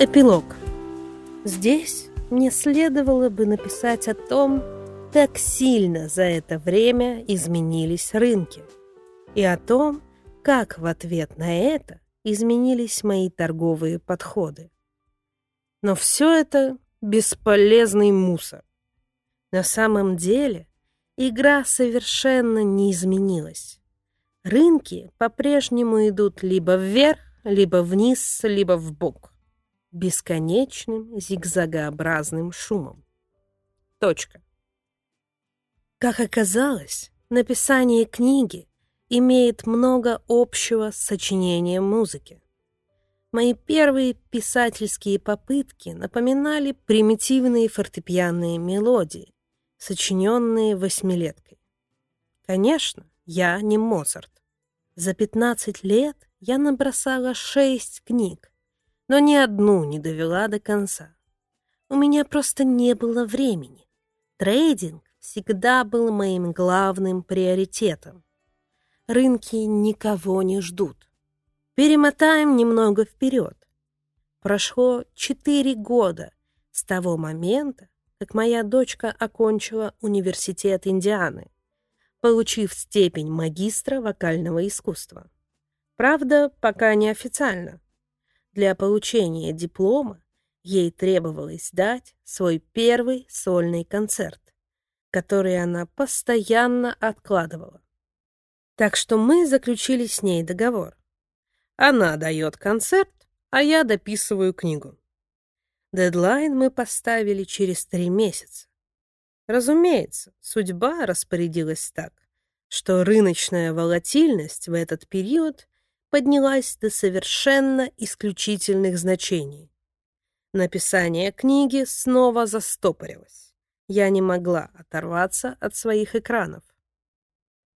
Эпилог. Здесь мне следовало бы написать о том, как сильно за это время изменились рынки, и о том, как в ответ на это изменились мои торговые подходы. Но все это бесполезный мусор. На самом деле игра совершенно не изменилась. Рынки по-прежнему идут либо вверх, либо вниз, либо в бок бесконечным зигзагообразным шумом. Точка. Как оказалось, написание книги имеет много общего с сочинением музыки. Мои первые писательские попытки напоминали примитивные фортепианные мелодии, сочиненные восьмилеткой. Конечно, я не Моцарт. За 15 лет я набросала шесть книг, но ни одну не довела до конца. У меня просто не было времени. Трейдинг всегда был моим главным приоритетом. Рынки никого не ждут. Перемотаем немного вперед. Прошло четыре года с того момента, как моя дочка окончила университет Индианы, получив степень магистра вокального искусства. Правда, пока не официально. Для получения диплома ей требовалось дать свой первый сольный концерт, который она постоянно откладывала. Так что мы заключили с ней договор. Она дает концерт, а я дописываю книгу. Дедлайн мы поставили через три месяца. Разумеется, судьба распорядилась так, что рыночная волатильность в этот период поднялась до совершенно исключительных значений. Написание книги снова застопорилось. Я не могла оторваться от своих экранов.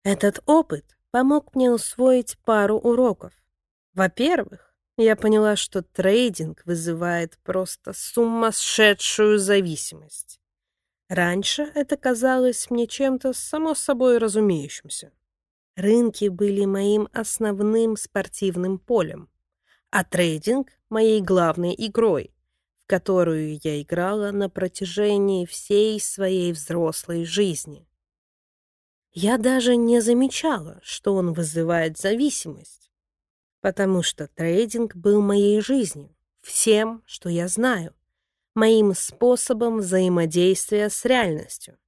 Этот опыт помог мне усвоить пару уроков. Во-первых, я поняла, что трейдинг вызывает просто сумасшедшую зависимость. Раньше это казалось мне чем-то само собой разумеющимся. Рынки были моим основным спортивным полем, а трейдинг — моей главной игрой, в которую я играла на протяжении всей своей взрослой жизни. Я даже не замечала, что он вызывает зависимость, потому что трейдинг был моей жизнью, всем, что я знаю, моим способом взаимодействия с реальностью.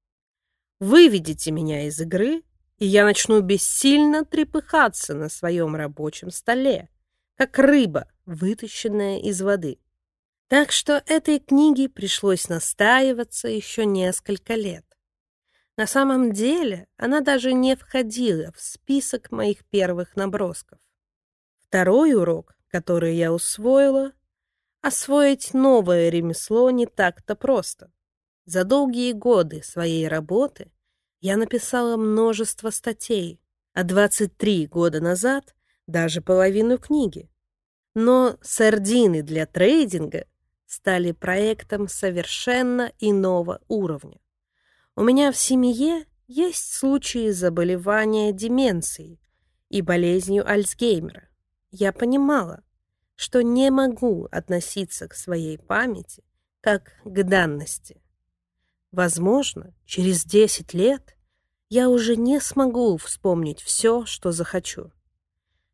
Выведите меня из игры, и я начну бессильно трепыхаться на своем рабочем столе, как рыба, вытащенная из воды. Так что этой книге пришлось настаиваться еще несколько лет. На самом деле она даже не входила в список моих первых набросков. Второй урок, который я усвоила, освоить новое ремесло не так-то просто. За долгие годы своей работы я написала множество статей, а 23 года назад даже половину книги. Но сардины для трейдинга стали проектом совершенно иного уровня. У меня в семье есть случаи заболевания деменцией и болезнью Альцгеймера. Я понимала, что не могу относиться к своей памяти как к данности. Возможно, через 10 лет я уже не смогу вспомнить все, что захочу.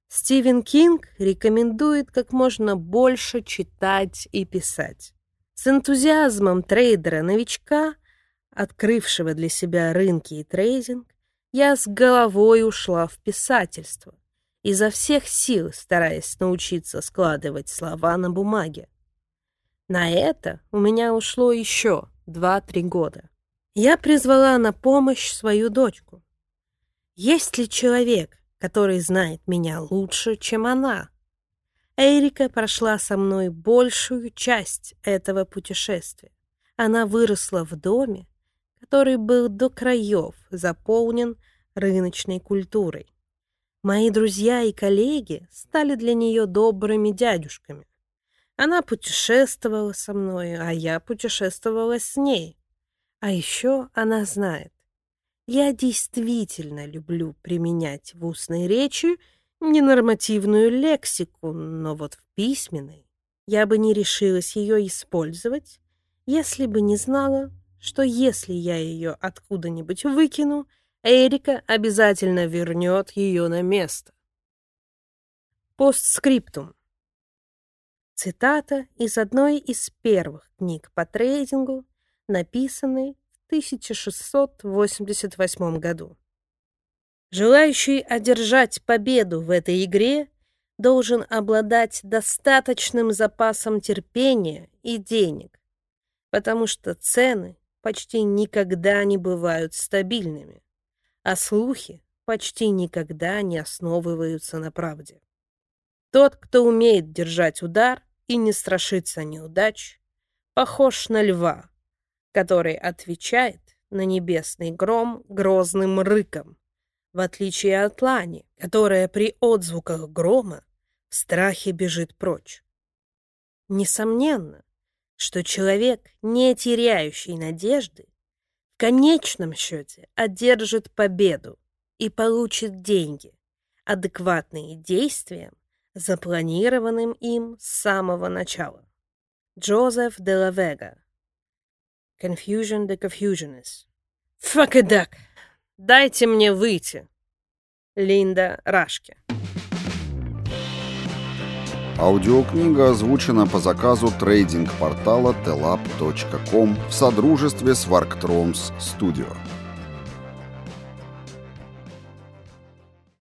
Стивен Кинг рекомендует как можно больше читать и писать. С энтузиазмом трейдера-новичка, открывшего для себя рынки и трейдинг, я с головой ушла в писательство, изо всех сил стараясь научиться складывать слова на бумаге. На это у меня ушло еще 2-3 года. Я призвала на помощь свою дочку. Есть ли человек, который знает меня лучше, чем она? Эрика прошла со мной большую часть этого путешествия. Она выросла в доме, который был до краев заполнен рыночной культурой. Мои друзья и коллеги стали для нее добрыми дядюшками. Она путешествовала со мной, а я путешествовала с ней. А еще она знает, я действительно люблю применять в устной речи ненормативную лексику, но вот в письменной я бы не решилась ее использовать, если бы не знала, что если я ее откуда-нибудь выкину, Эрика обязательно вернет ее на место. Постскриптум. Цитата из одной из первых книг по трейдингу, написанной в 1688 году. Желающий одержать победу в этой игре должен обладать достаточным запасом терпения и денег, потому что цены почти никогда не бывают стабильными, а слухи почти никогда не основываются на правде. Тот, кто умеет держать удар и не страшится неудач, похож на льва, который отвечает на небесный гром грозным рыком, в отличие от лани, которая при отзвуках грома в страхе бежит прочь. Несомненно, что человек, не теряющий надежды, в конечном счете одержит победу и получит деньги, адекватные действиям, запланированным им с самого начала. Джозеф де ла Вега Confusion the Confusionist Fuck it, duck! Дайте мне выйти! Линда Рашке Аудиокнига озвучена по заказу трейдинг-портала telab.com в содружестве с Warktроms Studio.